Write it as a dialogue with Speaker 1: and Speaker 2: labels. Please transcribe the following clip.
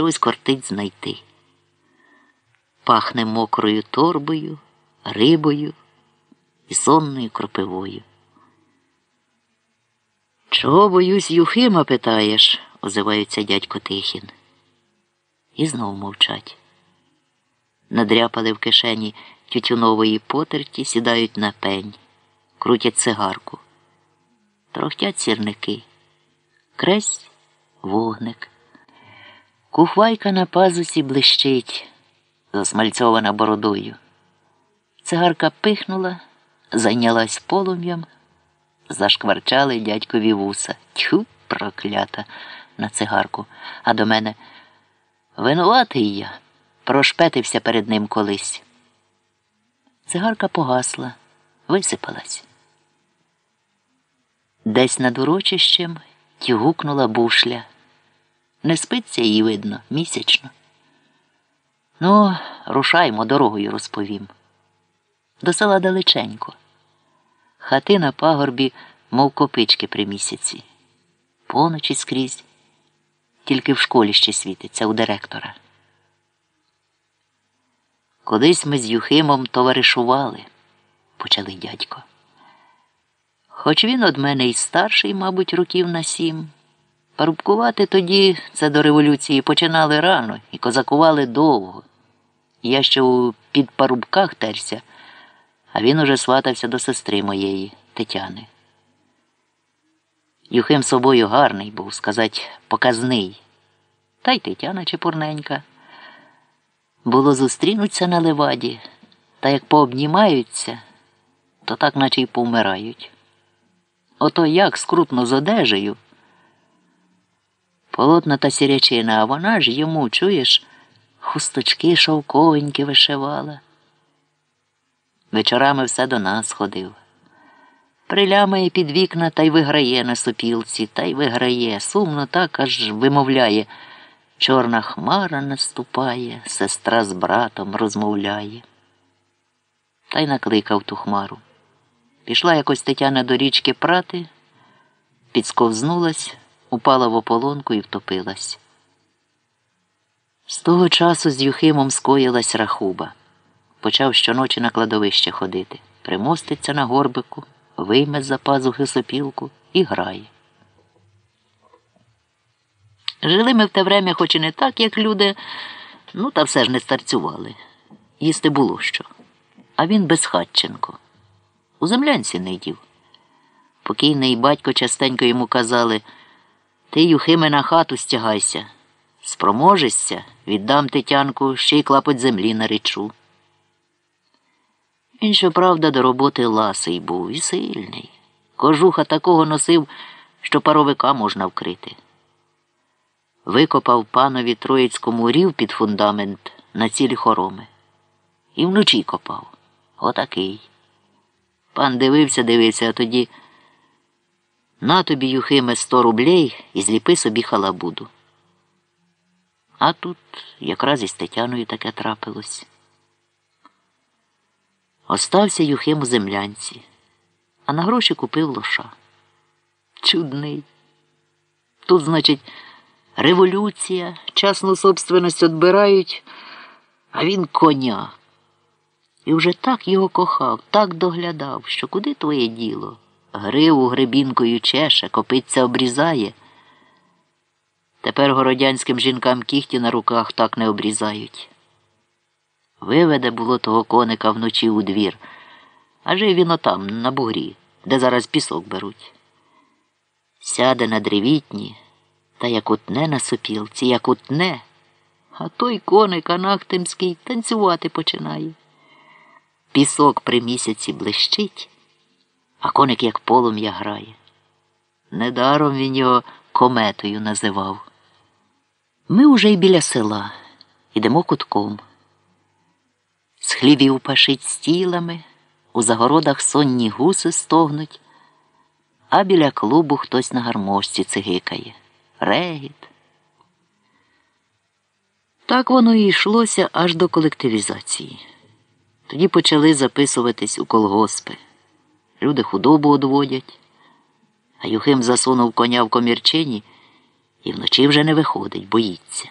Speaker 1: чогось кортить знайти. Пахне мокрою торбою, рибою і сонною кропивою. Чого боюсь Юхима, питаєш? озивається дядько Тихін. І знов мовчать. Надряпали в кишені тютюнової потерті, сідають на пень, крутять цигарку. Трохтять сірники. Кресь вогник. Кухвайка на пазусі блищить, засмальцьована бородою. Цигарка пихнула, зайнялась полум'ям, зашкварчали дядькові вуса. Тьху, проклята на цигарку, а до мене винуватий я, прошпетився перед ним колись. Цигарка погасла, висипалась. Десь над урочищем тюгукнула бушля. Не спиться її видно місячно. Ну, рушаймо, дорогою розповім. До села далеченько. Хати на пагорбі, мов копички при місяці. Поночі скрізь, тільки в школі ще світиться у директора. Колись ми з Юхимом товаришували, почали дядько. Хоч він од мене й старший, мабуть, років на сім. Парубкувати тоді це до революції починали рано і козакували довго. Я ще у підпарубках терся, а він уже сватався до сестри моєї Тетяни. Юхим собою гарний був, сказать, показний. Та й Тетяна чепурненька. Було зустрінуться на леваді, та як пообнімаються, то так наче й повмирають. Ото як скрутно з одежею. Полотна та сірячина, а вона ж йому, чуєш, хусточки шовковенькі вишивала. Вечорами все до нас ходив. Прилямає під вікна та й виграє на сопілці, та й виграє, сумно так аж вимовляє. Чорна хмара наступає, сестра з братом розмовляє. Та й накликав ту хмару. Пішла якось Тетяна до річки прати, підсковзнулась, упала в ополонку і втопилась. З того часу з Юхимом скоїлась рахуба. Почав щоночі на кладовище ходити, примоститься на горбику, вийме з за пазухи сопілку і грає. Жили ми в те время, хоч і не так, як люди, ну та все ж не старцювали. Їсти було що. А він безхатченко. У землянці не йдів. Покійний батько частенько йому казали Ти, Юхиме, на хату стягайся. Спроможешся, віддам Тетянку ще й клапоть землі наречу. Він, щоправда, до роботи ласий був і сильний. Кожуха такого носив, що паровика можна вкрити. Викопав панові Троїцькому рів під фундамент на цілі хороми. І вночі копав. Отакий. Пан дивився, дивився, а тоді на тобі, Юхиме, сто рублей і зліпи собі халабуду. А тут якраз із Тетяною таке трапилось. Остався Юхим у землянці, а на гроші купив лоша. Чудний. Тут, значить, революція, частну собственність відбирають, а він коня. І вже так його кохав, так доглядав, що куди твоє діло? Гриву гребінкою чеше, копиться обрізає. Тепер городянським жінкам кіхті на руках так не обрізають. Виведе було того коника вночі у двір, а жив він отам, на бугрі, де зараз пісок беруть. Сяде на древітні, та як утне на сопілці, як утне, а той коник анахтемський танцювати починає. Пісок при місяці блищить, а коник як полум'я грає. Недаром він його кометою називав. Ми уже й біля села, ідемо кутком. З хлівів пашить стілами, у загородах сонні гуси стогнуть, а біля клубу хтось на гармошці цигикає. Регіт. Так воно і йшлося аж до колективізації. Тоді почали записуватись у колгоспи. Люди худобу одводять, а Юхим засунув коня в комірчині і вночі вже не виходить, боїться.